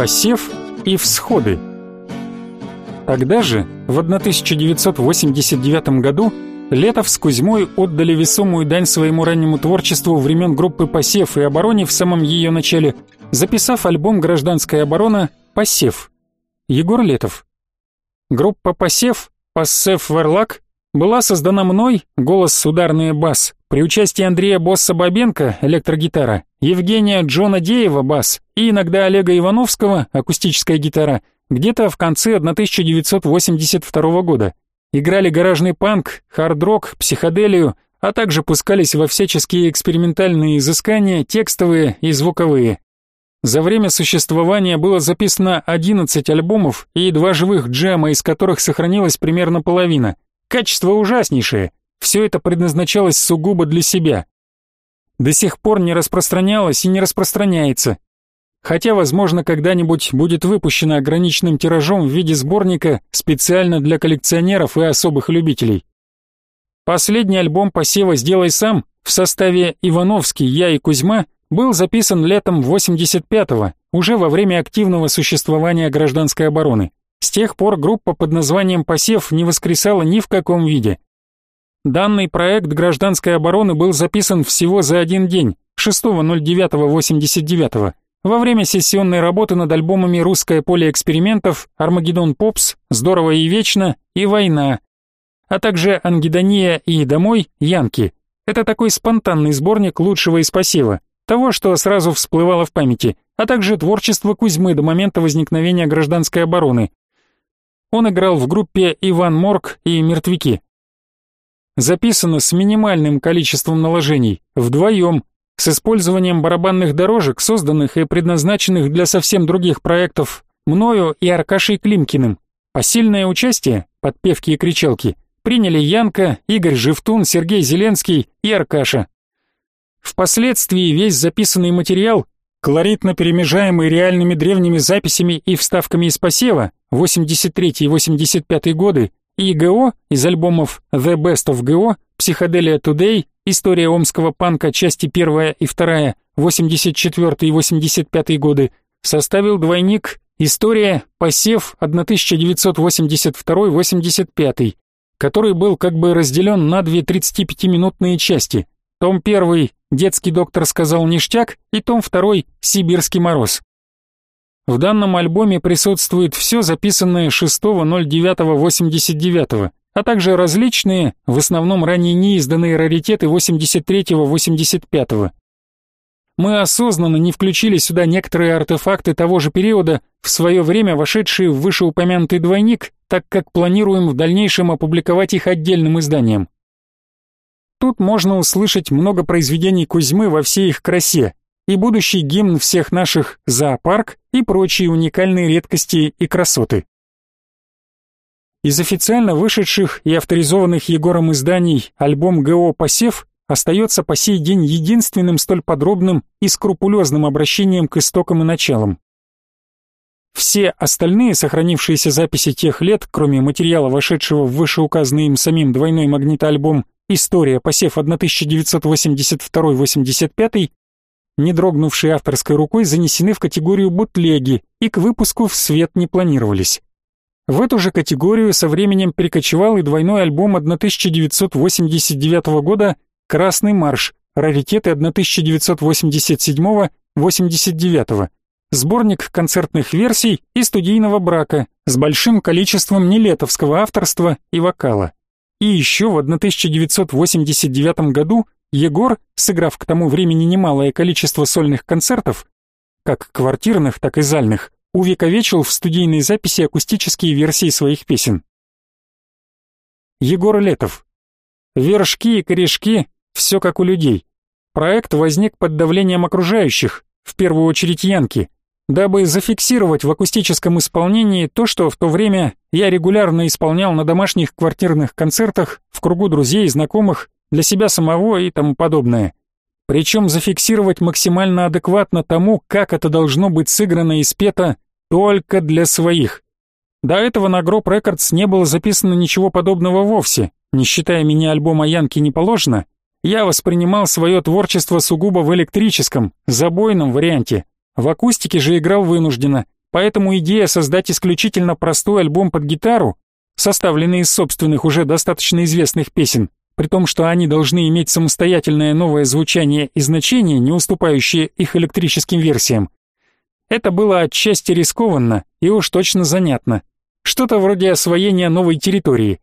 посев и всходы. Тогда же, в 1989 году, Летов с Кузьмой отдали весомую дань своему раннему творчеству времен группы «Посев» и «Обороне» в самом ее начале, записав альбом «Гражданская оборона» «Посев». Егор Летов. Группа «Посев» «Пассев Верлак» была создана мной, голос ударный бас, при участии Андрея Босса Бабенко, электрогитара, Евгения Джона Деева, бас, и иногда Олега Ивановского, акустическая гитара, где-то в конце 1982 года. Играли гаражный панк, хард-рок, психоделию, а также пускались во всяческие экспериментальные изыскания, текстовые и звуковые. За время существования было записано 11 альбомов и два живых джема, из которых сохранилась примерно половина. Качество ужаснейшее. Все это предназначалось сугубо для себя. До сих пор не распространялось и не распространяется. Хотя, возможно, когда-нибудь будет выпущено ограниченным тиражом в виде сборника специально для коллекционеров и особых любителей. Последний альбом посева «Сделай сам» в составе Ивановский, я и Кузьма был записан летом 85-го, уже во время активного существования гражданской обороны. С тех пор группа под названием «Посев» не воскресала ни в каком виде. Данный проект гражданской обороны был записан всего за один день, 6.09.89 во время сессионной работы над альбомами «Русское поле экспериментов», «Армагеддон Попс», «Здорово и вечно» и «Война», а также «Ангидония» и «Домой» Янки. Это такой спонтанный сборник лучшего из пассива, того, что сразу всплывало в памяти, а также творчество Кузьмы до момента возникновения гражданской обороны. Он играл в группе «Иван Морг» и «Мертвяки». Записано с минимальным количеством наложений, вдвоем, с использованием барабанных дорожек, созданных и предназначенных для совсем других проектов мною и Аркашей Климкиным. Посильное участие, подпевки и кричалки, приняли Янка, Игорь Живтун, Сергей Зеленский и Аркаша. Впоследствии весь записанный материал, колоритно перемежаемый реальными древними записями и вставками из посева 83 и 85 годы, и ГО из альбомов The Best of GO, Psychedelia Today, История омского панка, части 1 и 2, 84 и 85 годы, составил двойник История посев 1982-85, который был как бы разделен на две 35-минутные части. Том 1 «Детский доктор сказал ништяк» и том 2 «Сибирский мороз». В данном альбоме присутствует все записанное 6.09.89, а также различные, в основном ранее неизданные раритеты 83-85. Мы осознанно не включили сюда некоторые артефакты того же периода, в свое время вошедшие в вышеупомянутый двойник, так как планируем в дальнейшем опубликовать их отдельным изданием. Тут можно услышать много произведений Кузьмы во всей их красе, и будущий гимн всех наших «Зоопарк» и прочие уникальные редкости и красоты. Из официально вышедших и авторизованных Егором изданий альбом ГО «Посев» остается по сей день единственным столь подробным и скрупулезным обращением к истокам и началам. Все остальные сохранившиеся записи тех лет, кроме материала, вошедшего в вышеуказанный им самим двойной магнитоальбом «История. Посев 1982-85», не дрогнувшие авторской рукой, занесены в категорию бутлеги и к выпуску в свет не планировались. В эту же категорию со временем перекочевал и двойной альбом 1989 года «Красный марш», раритеты 1987-89, сборник концертных версий и студийного брака с большим количеством нелетовского авторства и вокала. И еще в 1989 году Егор, сыграв к тому времени немалое количество сольных концертов, как квартирных, так и зальных, увековечил в студийной записи акустические версии своих песен. Егор Летов. Вершки и корешки — все как у людей. Проект возник под давлением окружающих, в первую очередь Янки, дабы зафиксировать в акустическом исполнении то, что в то время я регулярно исполнял на домашних квартирных концертах, в кругу друзей и знакомых, для себя самого и тому подобное. Причем зафиксировать максимально адекватно тому, как это должно быть сыграно и спето только для своих. До этого на Гроб Рекордс не было записано ничего подобного вовсе, не считая мини-альбома Янки не положено, я воспринимал свое творчество сугубо в электрическом, забойном варианте, в акустике же играл вынужденно, Поэтому идея создать исключительно простой альбом под гитару, составленный из собственных уже достаточно известных песен, при том, что они должны иметь самостоятельное новое звучание и значение, не уступающее их электрическим версиям. Это было отчасти рискованно и уж точно занятно. Что-то вроде освоения новой территории.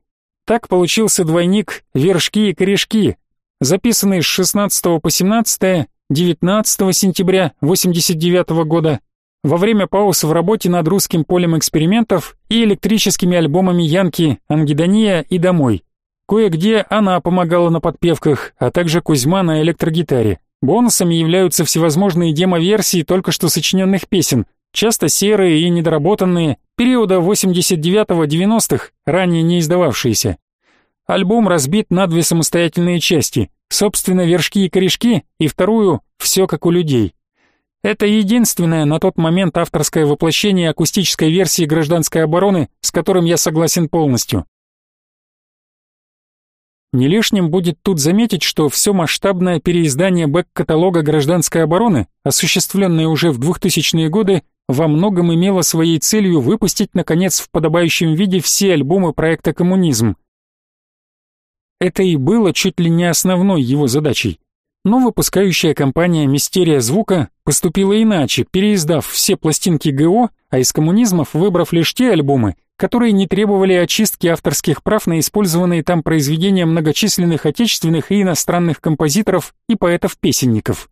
Так получился двойник «Вершки и корешки», записанный с 16 по 17, 19 сентября 89 года, во время пауз в работе над русским полем экспериментов и электрическими альбомами Янки, Ангидония и Домой. Кое-где она помогала на подпевках, а также Кузьма на электрогитаре. Бонусами являются всевозможные демо-версии только что сочиненных песен, часто серые и недоработанные, периода 89-90-х, ранее не издававшиеся. Альбом разбит на две самостоятельные части, собственно, вершки и корешки, и вторую «Все как у людей». Это единственное на тот момент авторское воплощение акустической версии гражданской обороны, с которым я согласен полностью. Не лишним будет тут заметить, что все масштабное переиздание бэк-каталога гражданской обороны, осуществленное уже в 2000-е годы, во многом имело своей целью выпустить, наконец, в подобающем виде все альбомы проекта «Коммунизм». Это и было чуть ли не основной его задачей. Но выпускающая компания «Мистерия звука» поступила иначе, переиздав все пластинки ГО, а из коммунизмов выбрав лишь те альбомы, которые не требовали очистки авторских прав на использованные там произведения многочисленных отечественных и иностранных композиторов и поэтов-песенников.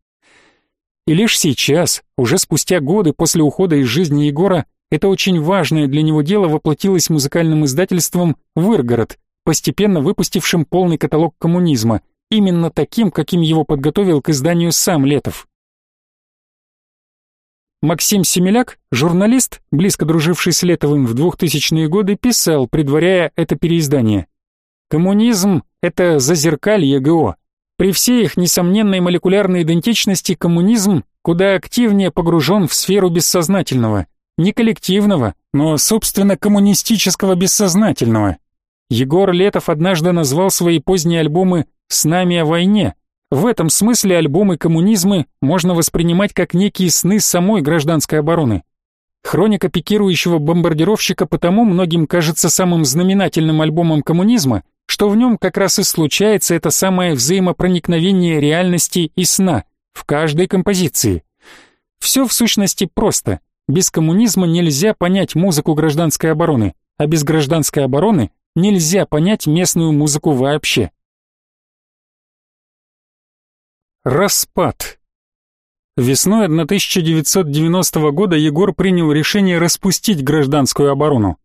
И лишь сейчас, уже спустя годы после ухода из жизни Егора, это очень важное для него дело воплотилось музыкальным издательством «Выргород», постепенно выпустившим полный каталог коммунизма, именно таким, каким его подготовил к изданию сам Летов. Максим Семеляк, журналист, близко друживший с Летовым в 2000-е годы, писал, предваряя это переиздание. «Коммунизм — это зазеркалье ГО. При всей их несомненной молекулярной идентичности коммунизм куда активнее погружен в сферу бессознательного, не коллективного, но, собственно, коммунистического бессознательного. Егор Летов однажды назвал свои поздние альбомы «С нами о войне», в этом смысле альбомы коммунизмы можно воспринимать как некие сны самой гражданской обороны. Хроника пикирующего бомбардировщика потому многим кажется самым знаменательным альбомом коммунизма, что в нем как раз и случается это самое взаимопроникновение реальности и сна в каждой композиции. Все в сущности просто. Без коммунизма нельзя понять музыку гражданской обороны, а без гражданской обороны нельзя понять местную музыку вообще. Распад. Весной 1990 года Егор принял решение распустить гражданскую оборону.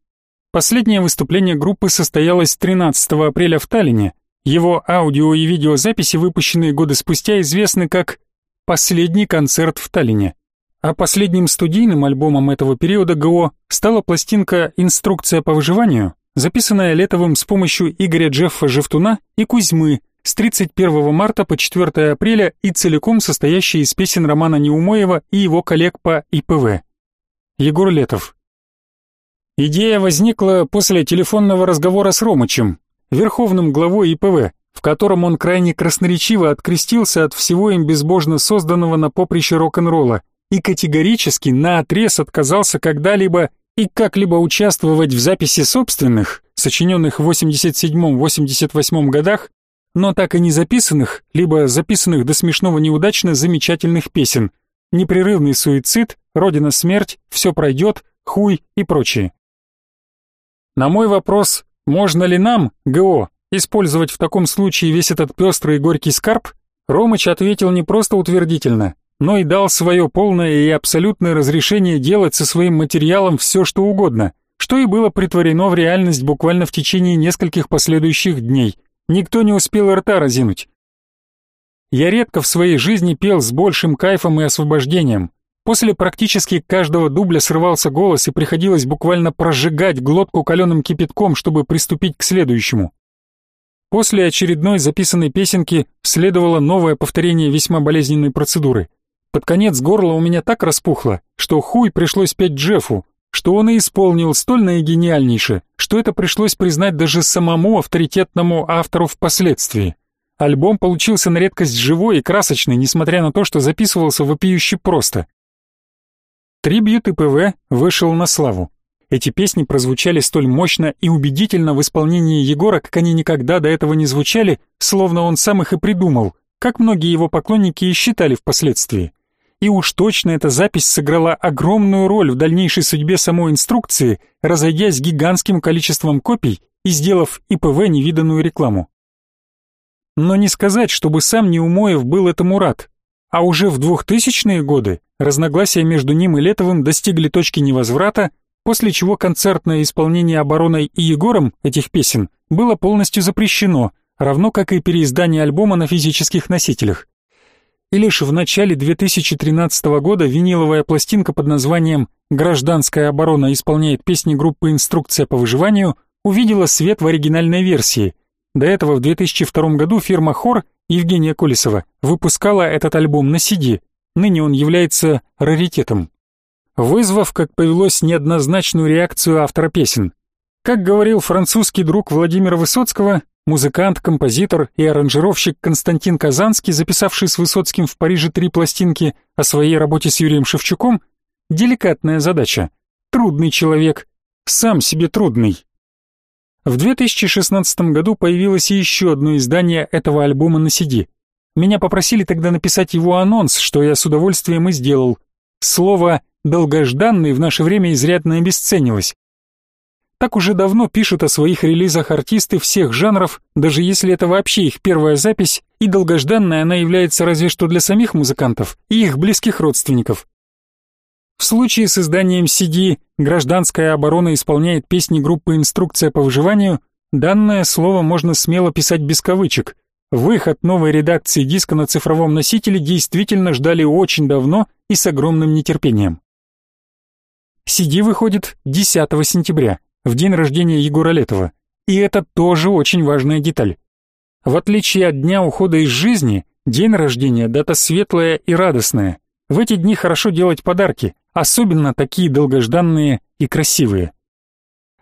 Последнее выступление группы состоялось 13 апреля в Таллине. Его аудио и видеозаписи, выпущенные годы спустя, известны как «Последний концерт в Таллине». А последним студийным альбомом этого периода ГО стала пластинка «Инструкция по выживанию», записанная Летовым с помощью Игоря Джеффа Жевтуна и Кузьмы, с 31 марта по 4 апреля и целиком состоящий из песен Романа Неумоева и его коллег по ИПВ. Егор Летов. Идея возникла после телефонного разговора с Ромычем, верховным главой ИПВ, в котором он крайне красноречиво открестился от всего им безбожно созданного на поприще рок-н-ролла и категорически наотрез отказался когда-либо и как-либо участвовать в записи собственных, сочиненных в 87-88 годах, но так и не записанных, либо записанных до смешного неудачно замечательных песен. «Непрерывный суицид», «Родина смерть», «Все пройдет», «Хуй» и прочее. На мой вопрос, можно ли нам, ГО, использовать в таком случае весь этот пестрый и горький скарб, Ромыч ответил не просто утвердительно, но и дал свое полное и абсолютное разрешение делать со своим материалом все, что угодно, что и было притворено в реальность буквально в течение нескольких последующих дней – Никто не успел рта разинуть. Я редко в своей жизни пел с большим кайфом и освобождением. После практически каждого дубля срывался голос и приходилось буквально прожигать глотку каленым кипятком, чтобы приступить к следующему. После очередной записанной песенки следовало новое повторение весьма болезненной процедуры. Под конец горло у меня так распухло, что хуй пришлось петь Джеффу, что он и исполнил столь наигениальнейше, что это пришлось признать даже самому авторитетному автору впоследствии. Альбом получился на редкость живой и красочный, несмотря на то, что записывался вопиюще просто. Трибьют ИПВ вышел на славу. Эти песни прозвучали столь мощно и убедительно в исполнении Егора, как они никогда до этого не звучали, словно он сам их и придумал, как многие его поклонники и считали впоследствии. И уж точно эта запись сыграла огромную роль в дальнейшей судьбе самой инструкции, разойдясь гигантским количеством копий и сделав ИПВ невиданную рекламу. Но не сказать, чтобы сам Неумоев был этому рад. А уже в 2000-е годы разногласия между ним и Летовым достигли точки невозврата, после чего концертное исполнение Обороной и Егором этих песен было полностью запрещено, равно как и переиздание альбома на физических носителях. И лишь в начале 2013 года виниловая пластинка под названием «Гражданская оборона исполняет песни группы «Инструкция по выживанию» увидела свет в оригинальной версии. До этого в 2002 году фирма Хор Евгения Колесова выпускала этот альбом на CD, ныне он является раритетом. Вызвав, как повелось, неоднозначную реакцию автора песен. Как говорил французский друг Владимира Высоцкого, музыкант, композитор и аранжировщик Константин Казанский, записавший с Высоцким в Париже три пластинки о своей работе с Юрием Шевчуком, деликатная задача. Трудный человек, сам себе трудный. В 2016 году появилось еще одно издание этого альбома на CD. Меня попросили тогда написать его анонс, что я с удовольствием и сделал. Слово «долгожданный» в наше время изрядно обесценилось. Так уже давно пишут о своих релизах артисты всех жанров, даже если это вообще их первая запись, и долгожданная она является разве что для самих музыкантов и их близких родственников. В случае с изданием CD «Гражданская оборона» исполняет песни группы «Инструкция по выживанию», данное слово можно смело писать без кавычек. Выход новой редакции диска на цифровом носителе действительно ждали очень давно и с огромным нетерпением. CD выходит 10 сентября, в день рождения Егора Летова, и это тоже очень важная деталь. В отличие от дня ухода из жизни, день рождения – дата светлая и радостная. В эти дни хорошо делать подарки, особенно такие долгожданные и красивые.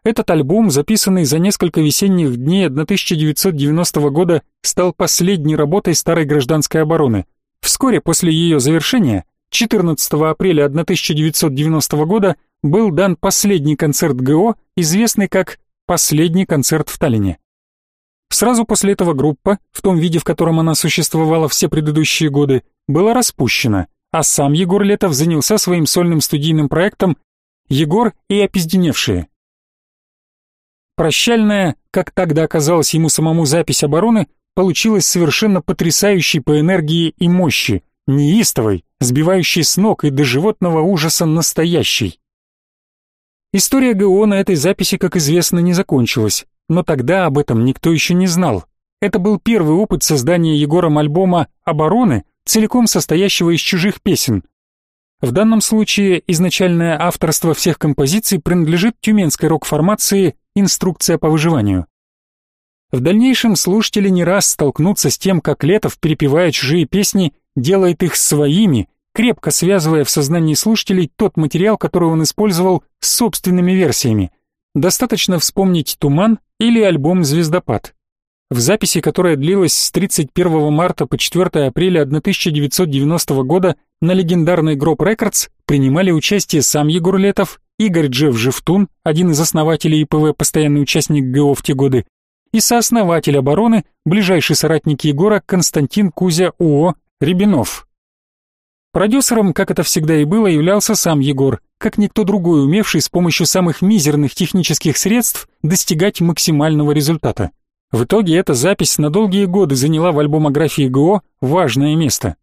Этот альбом, записанный за несколько весенних дней 1990 года, стал последней работой старой гражданской обороны. Вскоре после ее завершения, 14 апреля 1990 года, был дан последний концерт ГО, известный как «Последний концерт в Таллине». Сразу после этого группа, в том виде, в котором она существовала все предыдущие годы, была распущена – а сам Егор Летов занялся своим сольным студийным проектом «Егор и опизденевшие». Прощальная, как тогда оказалось ему самому запись обороны, получилась совершенно потрясающей по энергии и мощи, неистовой, сбивающей с ног и до животного ужаса настоящей. История ГО на этой записи, как известно, не закончилась, но тогда об этом никто еще не знал. Это был первый опыт создания Егором альбома «Обороны», целиком состоящего из чужих песен. В данном случае изначальное авторство всех композиций принадлежит тюменской рок-формации «Инструкция по выживанию». В дальнейшем слушатели не раз столкнутся с тем, как Летов, перепевая чужие песни, делает их своими, крепко связывая в сознании слушателей тот материал, который он использовал с собственными версиями. Достаточно вспомнить «Туман» или альбом «Звездопад». В записи, которая длилась с 31 марта по 4 апреля 1990 года на легендарной Гроб Рекордс принимали участие сам Егор Летов, Игорь Джефф Живтун, один из основателей ИПВ, постоянный участник ГО в те годы, и сооснователь обороны, ближайший соратник Егора Константин Кузя УО Рябинов. Продюсером, как это всегда и было, являлся сам Егор, как никто другой, умевший с помощью самых мизерных технических средств достигать максимального результата. В итоге эта запись на долгие годы заняла в альбомографии ГО важное место.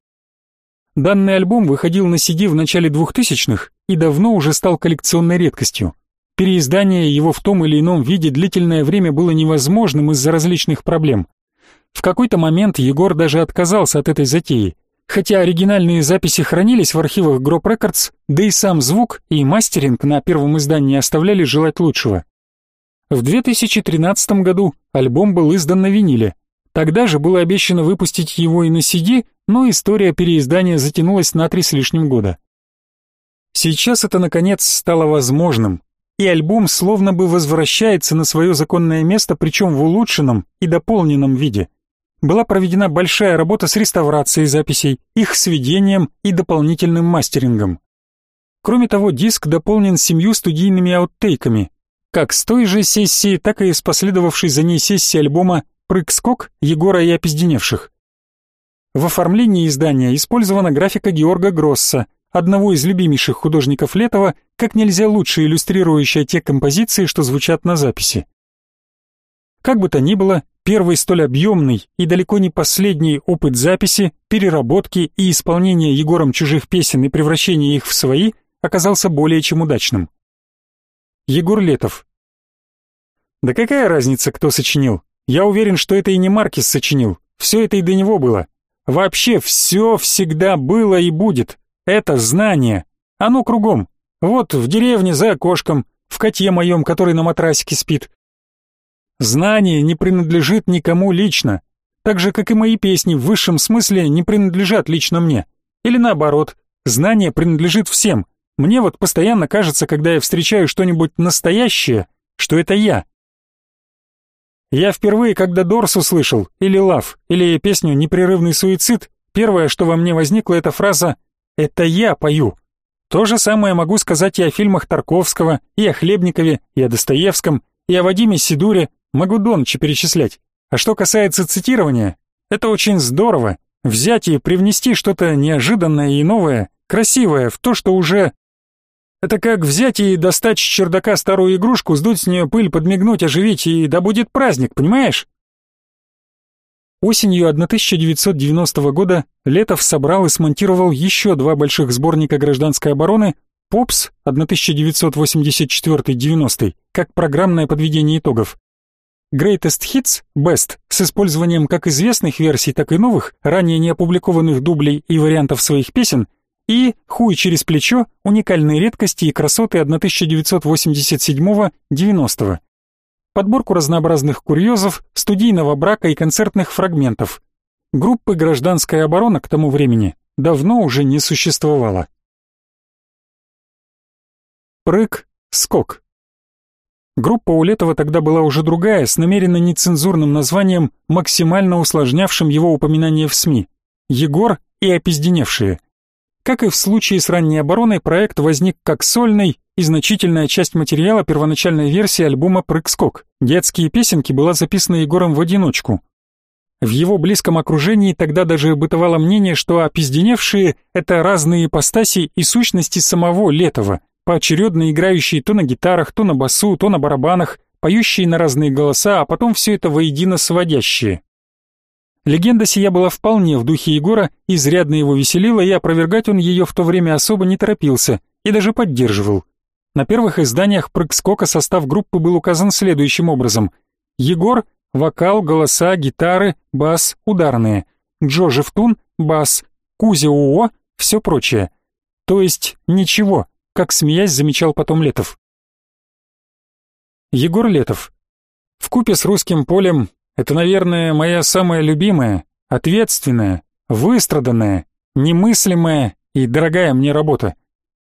Данный альбом выходил на CD в начале 2000-х и давно уже стал коллекционной редкостью. Переиздание его в том или ином виде длительное время было невозможным из-за различных проблем. В какой-то момент Егор даже отказался от этой затеи, хотя оригинальные записи хранились в архивах Grop Records, да и сам звук и мастеринг на первом издании оставляли желать лучшего. В 2013 году альбом был издан на виниле. Тогда же было обещано выпустить его и на CD, но история переиздания затянулась на три с лишним года. Сейчас это наконец стало возможным, и альбом словно бы возвращается на свое законное место, причем в улучшенном и дополненном виде. Была проведена большая работа с реставрацией записей, их сведением и дополнительным мастерингом. Кроме того, диск дополнен семью студийными аутейками, как с той же сессии, так и с последовавшей за ней сессии альбома «Прыг-скок» Егора и опизденевших. В оформлении издания использована графика Георга Гросса, одного из любимейших художников Летова, как нельзя лучше иллюстрирующая те композиции, что звучат на записи. Как бы то ни было, первый столь объемный и далеко не последний опыт записи, переработки и исполнения Егором чужих песен и превращения их в свои оказался более чем удачным. Егор Летов. Да какая разница, кто сочинил? Я уверен, что это и не Маркис сочинил. Все это и до него было. Вообще все всегда было и будет. Это знание. Оно кругом. Вот в деревне за окошком, в коте моем, который на матрасике спит. Знание не принадлежит никому лично, так же, как и мои песни в высшем смысле не принадлежат лично мне. Или наоборот, знание принадлежит всем. Мне вот постоянно кажется, когда я встречаю что-нибудь настоящее, что это я. Я впервые, когда Дорс услышал, или Лав, или песню «Непрерывный суицид», первое, что во мне возникло, это фраза «Это я пою». То же самое могу сказать и о фильмах Тарковского, и о Хлебникове, и о Достоевском, и о Вадиме Сидуре, могу Донча перечислять. А что касается цитирования, это очень здорово, взять и привнести что-то неожиданное и новое, красивое в то, что уже это как взять и достать с чердака старую игрушку, сдуть с нее пыль, подмигнуть, оживить, и да будет праздник, понимаешь? Осенью 1990 года Летов собрал и смонтировал еще два больших сборника гражданской обороны «Попс» 1984-90 как программное подведение итогов. Greatest Hits Best с использованием как известных версий, так и новых, ранее не опубликованных дублей и вариантов своих песен, и «Хуй через плечо. Уникальные редкости и красоты 1987-90». Подборку разнообразных курьезов, студийного брака и концертных фрагментов. Группы «Гражданская оборона» к тому времени давно уже не существовало. Прыг, скок. Группа у Летова тогда была уже другая, с намеренно нецензурным названием, максимально усложнявшим его упоминание в СМИ. Егор и опизденевшие. Как и в случае с ранней обороной, проект возник как сольный, и значительная часть материала первоначальной версии альбома «Прыг-скок». Детские песенки была записана Егором в одиночку. В его близком окружении тогда даже бытовало мнение, что опизденевшие — это разные ипостаси и сущности самого Летова, поочередно играющие то на гитарах, то на басу, то на барабанах, поющие на разные голоса, а потом все это воедино сводящие. Легенда сия была вполне в духе Егора, изрядно его веселила, и опровергать он ее в то время особо не торопился и даже поддерживал. На первых изданиях прыг-скока состав группы был указан следующим образом. Егор — вокал, голоса, гитары, бас, ударные. Джо Жевтун — бас, Кузя УО — все прочее. То есть ничего, как смеясь замечал потом Летов. Егор Летов. В купе с русским полем это, наверное, моя самая любимая, ответственная, выстраданная, немыслимая и дорогая мне работа.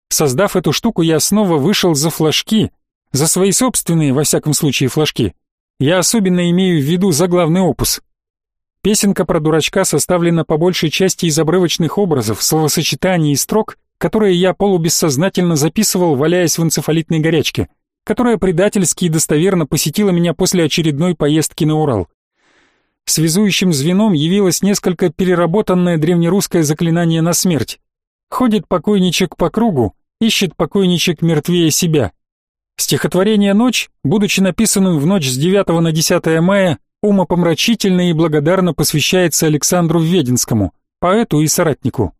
Создав эту штуку, я снова вышел за флажки, за свои собственные, во всяком случае, флажки. Я особенно имею в виду заглавный опус. Песенка про дурачка составлена по большей части из обрывочных образов, словосочетаний и строк, которые я полубессознательно записывал, валяясь в энцефалитной горячке, которая предательски и достоверно посетила меня после очередной поездки на Урал. Связующим звеном явилось несколько переработанное древнерусское заклинание на смерть. Ходит покойничек по кругу, ищет покойничек мертвее себя. Стихотворение «Ночь», будучи написанным в ночь с 9 на 10 мая, умопомрачительно и благодарно посвящается Александру Веденскому, поэту и соратнику.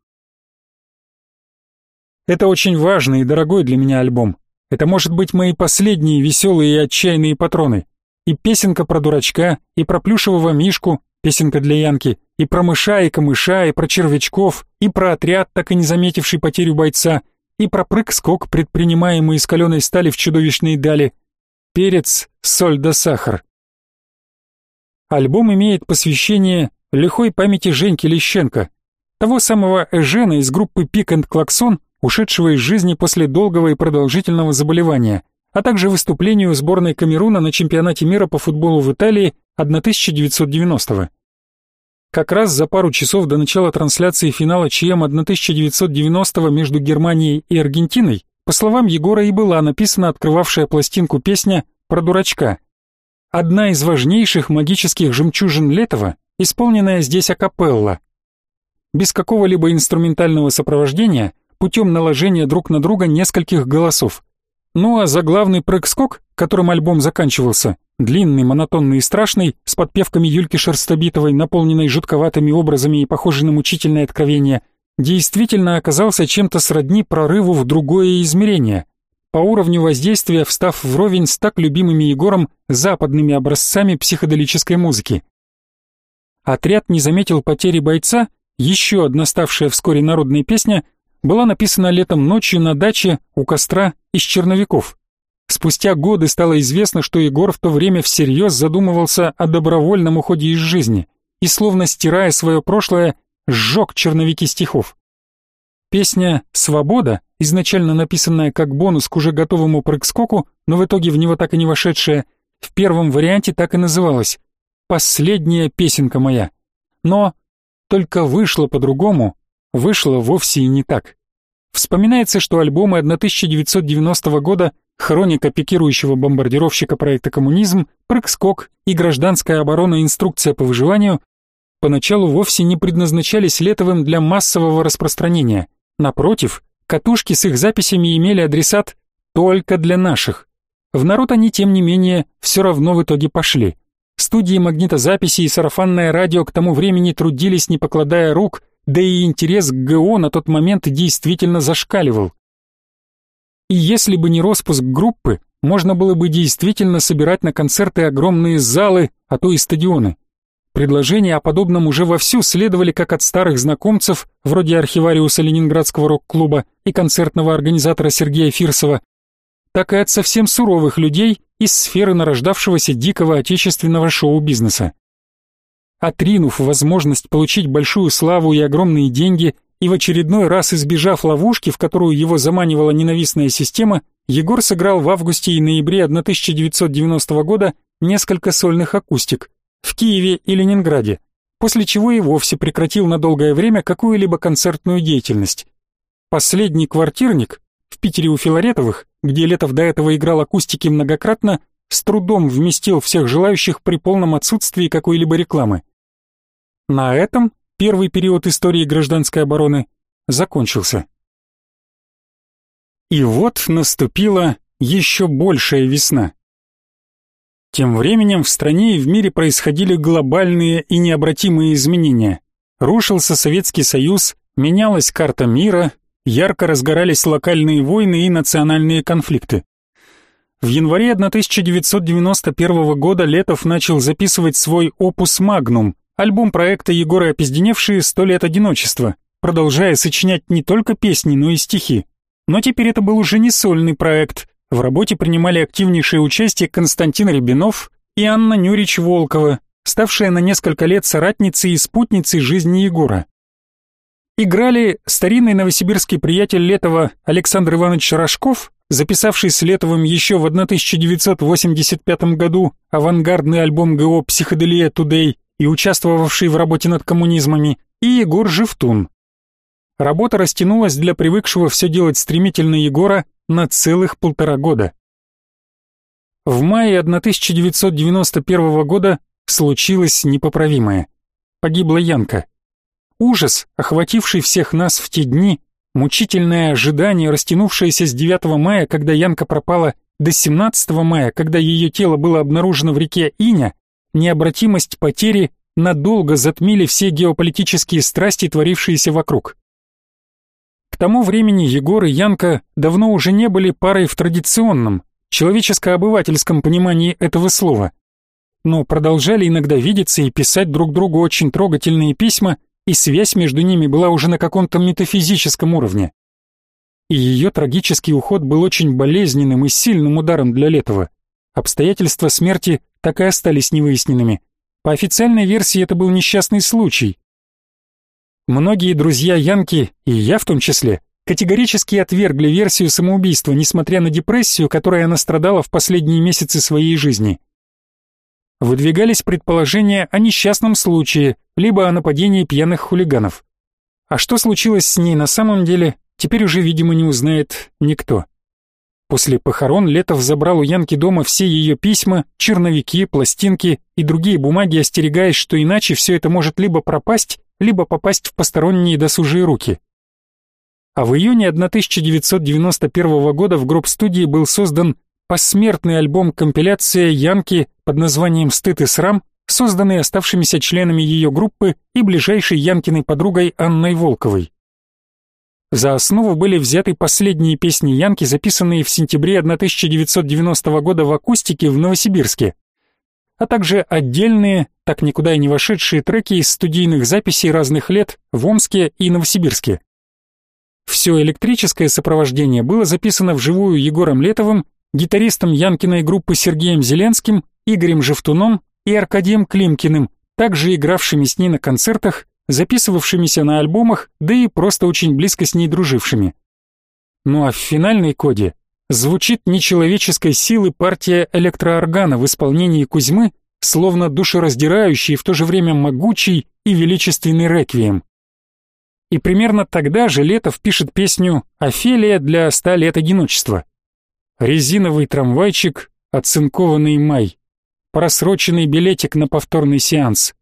Это очень важный и дорогой для меня альбом. Это может быть мои последние веселые и отчаянные патроны и песенка про дурачка, и про плюшевого мишку, песенка для Янки, и про мыша и камыша, и про червячков, и про отряд, так и не заметивший потерю бойца, и про прыг-скок, предпринимаемый из каленой стали в чудовищные дали, перец, соль да сахар. Альбом имеет посвящение лихой памяти Женьки Лещенко, того самого Эжена из группы Пик энд Клаксон, ушедшего из жизни после долгого и продолжительного заболевания – а также выступлению сборной Камеруна на чемпионате мира по футболу в Италии 1990 -го. Как раз за пару часов до начала трансляции финала ЧМ 1990 между Германией и Аргентиной по словам Егора, и была написана открывавшая пластинку песня про дурачка. Одна из важнейших магических жемчужин Летова, исполненная здесь акапелла. Без какого-либо инструментального сопровождения, путем наложения друг на друга нескольких голосов. Ну а заглавный прыг-скок, которым альбом заканчивался, длинный, монотонный и страшный, с подпевками Юльки Шерстобитовой, наполненной жутковатыми образами и похожий на мучительное откровение, действительно оказался чем-то сродни прорыву в другое измерение, по уровню воздействия встав вровень с так любимыми Егором западными образцами психоделической музыки. Отряд не заметил потери бойца, еще одна ставшая вскоре народная песня была написана летом ночью на даче у костра из черновиков. Спустя годы стало известно, что Егор в то время всерьез задумывался о добровольном уходе из жизни и, словно стирая свое прошлое, сжег черновики стихов. Песня «Свобода», изначально написанная как бонус к уже готовому прыг-скоку, но в итоге в него так и не вошедшая, в первом варианте так и называлась «Последняя песенка моя». Но только вышло по-другому, вышло вовсе и не так. Вспоминается, что альбомы 1990 года «Хроника пикирующего бомбардировщика проекта «Коммунизм», «Прыг-скок» и «Гражданская оборона. Инструкция по выживанию» поначалу вовсе не предназначались Летовым для массового распространения. Напротив, катушки с их записями имели адресат только для наших. В народ они, тем не менее, все равно в итоге пошли. Студии магнитозаписи и сарафанное радио к тому времени трудились, не покладая рук, да и интерес к ГО на тот момент действительно зашкаливал. И если бы не распуск группы, можно было бы действительно собирать на концерты огромные залы, а то и стадионы. Предложения о подобном уже вовсю следовали как от старых знакомцев, вроде архивариуса Ленинградского рок-клуба и концертного организатора Сергея Фирсова, так и от совсем суровых людей из сферы нарождавшегося дикого отечественного шоу-бизнеса. Отринув возможность получить большую славу и огромные деньги, и в очередной раз избежав ловушки, в которую его заманивала ненавистная система, Егор сыграл в августе и ноябре 1990 года несколько сольных акустик в Киеве и Ленинграде, после чего и вовсе прекратил на долгое время какую-либо концертную деятельность. Последний квартирник в Питере у Филаретовых, где Летов до этого играл акустики многократно, с трудом вместил всех желающих при полном отсутствии какой-либо рекламы. На этом первый период истории гражданской обороны закончился. И вот наступила еще большая весна. Тем временем в стране и в мире происходили глобальные и необратимые изменения. Рушился Советский Союз, менялась карта мира, ярко разгорались локальные войны и национальные конфликты. В январе 1991 года Летов начал записывать свой опус «Магнум», альбом проекта Егора Опизденевшие «Сто лет одиночества», продолжая сочинять не только песни, но и стихи. Но теперь это был уже не сольный проект. В работе принимали активнейшее участие Константин Рябинов и Анна Нюрич-Волкова, ставшая на несколько лет соратницей и спутницей жизни Егора. Играли старинный новосибирский приятель Летова Александр Иванович Рожков, записавший с Летовым еще в 1985 году авангардный альбом ГО «Психоделия Тудей», и участвовавший в работе над коммунизмами, и Егор Живтун. Работа растянулась для привыкшего все делать стремительно Егора на целых полтора года. В мае 1991 года случилось непоправимое. Погибла Янка. Ужас, охвативший всех нас в те дни, мучительное ожидание, растянувшееся с 9 мая, когда Янка пропала, до 17 мая, когда ее тело было обнаружено в реке Иня, необратимость потери надолго затмили все геополитические страсти, творившиеся вокруг. К тому времени Егор и Янка давно уже не были парой в традиционном, человеческо-обывательском понимании этого слова, но продолжали иногда видеться и писать друг другу очень трогательные письма, и связь между ними была уже на каком-то метафизическом уровне. И ее трагический уход был очень болезненным и сильным ударом для Летова. Обстоятельства смерти так и остались невыясненными. По официальной версии это был несчастный случай. Многие друзья Янки, и я в том числе, категорически отвергли версию самоубийства, несмотря на депрессию, которой она страдала в последние месяцы своей жизни. Выдвигались предположения о несчастном случае, либо о нападении пьяных хулиганов. А что случилось с ней на самом деле, теперь уже, видимо, не узнает никто. После похорон Летов забрал у Янки дома все ее письма, черновики, пластинки и другие бумаги, остерегаясь, что иначе все это может либо пропасть, либо попасть в посторонние досужие руки. А в июне 1991 года в групп-студии был создан посмертный альбом-компиляция Янки под названием «Стыд и срам», созданный оставшимися членами ее группы и ближайшей Янкиной подругой Анной Волковой. За основу были взяты последние песни Янки, записанные в сентябре 1990 года в акустике в Новосибирске, а также отдельные, так никуда и не вошедшие треки из студийных записей разных лет в Омске и Новосибирске. Все электрическое сопровождение было записано вживую Егором Летовым, гитаристом Янкиной группы Сергеем Зеленским, Игорем Жевтуном и Аркадием Климкиным, также игравшими с ней на концертах записывавшимися на альбомах, да и просто очень близко с ней дружившими. Ну а в финальной коде звучит нечеловеческой силы партия электрооргана в исполнении Кузьмы, словно душераздирающий и в то же время могучий и величественный реквием. И примерно тогда же Летов пишет песню «Офелия для ста лет одиночества». Резиновый трамвайчик, оцинкованный май, просроченный билетик на повторный сеанс.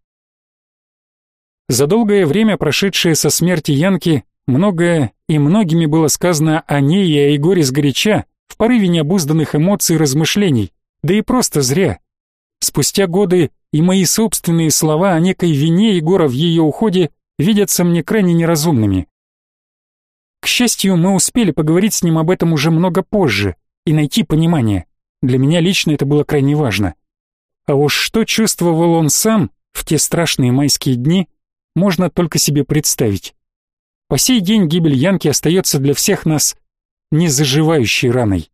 За долгое время, прошедшее со смерти Янки, многое и многими было сказано о ней и о Егоре сгоряча, в порыве необузданных эмоций и размышлений, да и просто зря. Спустя годы и мои собственные слова о некой вине Егора в ее уходе видятся мне крайне неразумными. К счастью, мы успели поговорить с ним об этом уже много позже и найти понимание. Для меня лично это было крайне важно. А уж что чувствовал он сам в те страшные майские дни, можно только себе представить. По сей день гибель Янки остается для всех нас незаживающей раной.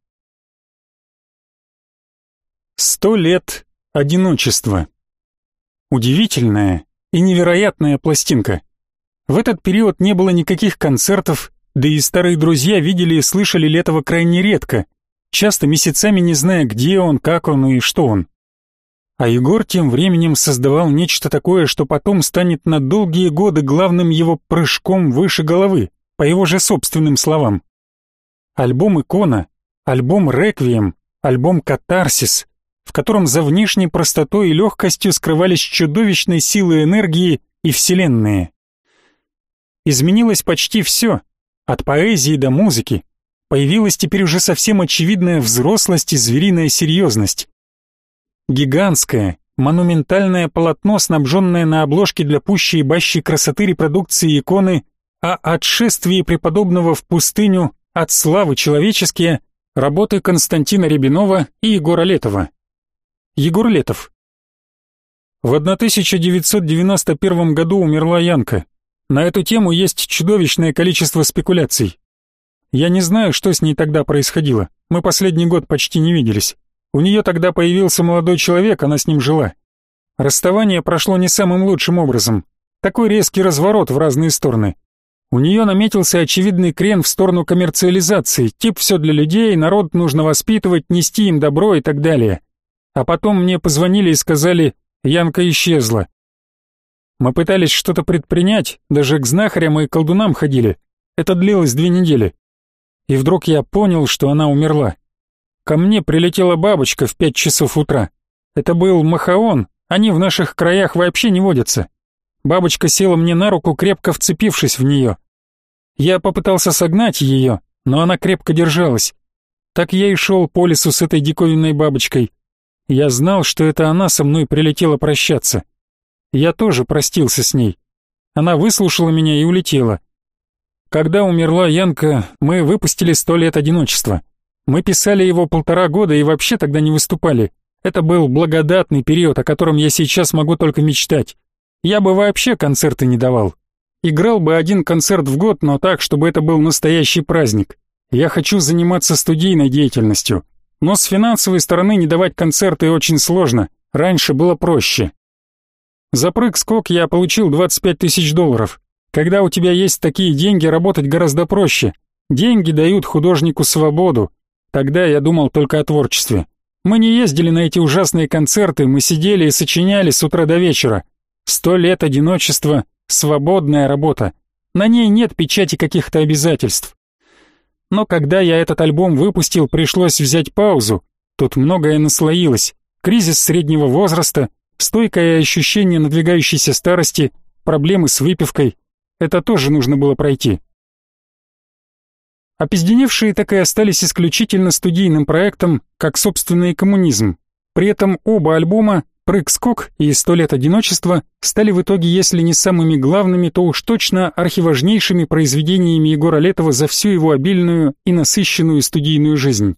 Сто лет одиночества. Удивительная и невероятная пластинка. В этот период не было никаких концертов, да и старые друзья видели и слышали Летова крайне редко, часто месяцами не зная, где он, как он и что он. А Егор тем временем создавал нечто такое, что потом станет на долгие годы главным его прыжком выше головы, по его же собственным словам. Альбом «Икона», альбом «Реквием», альбом «Катарсис», в котором за внешней простотой и легкостью скрывались чудовищной силы энергии и вселенные. Изменилось почти все, от поэзии до музыки. Появилась теперь уже совсем очевидная взрослость и звериная серьезность. Гигантское, монументальное полотно, снабженное на обложке для пущей и бащей красоты репродукции иконы о отшествии преподобного в пустыню от славы человеческие работы Константина Рябинова и Егора Летова. Егор Летов. В 1991 году умерла Янка. На эту тему есть чудовищное количество спекуляций. Я не знаю, что с ней тогда происходило. Мы последний год почти не виделись. У нее тогда появился молодой человек, она с ним жила. Расставание прошло не самым лучшим образом. Такой резкий разворот в разные стороны. У нее наметился очевидный крен в сторону коммерциализации, тип все для людей, народ нужно воспитывать, нести им добро и так далее. А потом мне позвонили и сказали, Янка исчезла. Мы пытались что-то предпринять, даже к знахарям и колдунам ходили. Это длилось две недели. И вдруг я понял, что она умерла. Ко мне прилетела бабочка в пять часов утра. Это был махаон, они в наших краях вообще не водятся. Бабочка села мне на руку, крепко вцепившись в нее. Я попытался согнать ее, но она крепко держалась. Так я и шел по лесу с этой диковинной бабочкой. Я знал, что это она со мной прилетела прощаться. Я тоже простился с ней. Она выслушала меня и улетела. Когда умерла Янка, мы выпустили сто лет одиночества. Мы писали его полтора года и вообще тогда не выступали. Это был благодатный период, о котором я сейчас могу только мечтать. Я бы вообще концерты не давал. Играл бы один концерт в год, но так, чтобы это был настоящий праздник. Я хочу заниматься студийной деятельностью. Но с финансовой стороны не давать концерты очень сложно. Раньше было проще. За прыг-скок я получил 25 тысяч долларов. Когда у тебя есть такие деньги, работать гораздо проще. Деньги дают художнику свободу, Тогда я думал только о творчестве. Мы не ездили на эти ужасные концерты, мы сидели и сочиняли с утра до вечера. Сто лет одиночества, свободная работа. На ней нет печати каких-то обязательств. Но когда я этот альбом выпустил, пришлось взять паузу. Тут многое наслоилось. Кризис среднего возраста, стойкое ощущение надвигающейся старости, проблемы с выпивкой. Это тоже нужно было пройти. Опизденевшие так и остались исключительно студийным проектом, как собственный коммунизм. При этом оба альбома «Прыг-скок» и «Сто лет одиночества» стали в итоге, если не самыми главными, то уж точно архиважнейшими произведениями Егора Летова за всю его обильную и насыщенную студийную жизнь.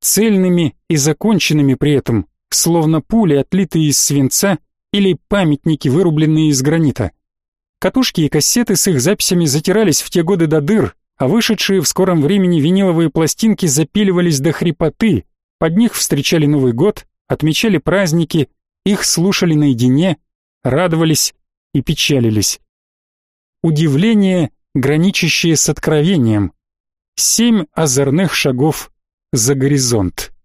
Цельными и законченными при этом, словно пули, отлитые из свинца, или памятники, вырубленные из гранита. Катушки и кассеты с их записями затирались в те годы до дыр, а вышедшие в скором времени виниловые пластинки запиливались до хрипоты, под них встречали Новый год, отмечали праздники, их слушали наедине, радовались и печалились. Удивление, граничащее с откровением. Семь озорных шагов за горизонт.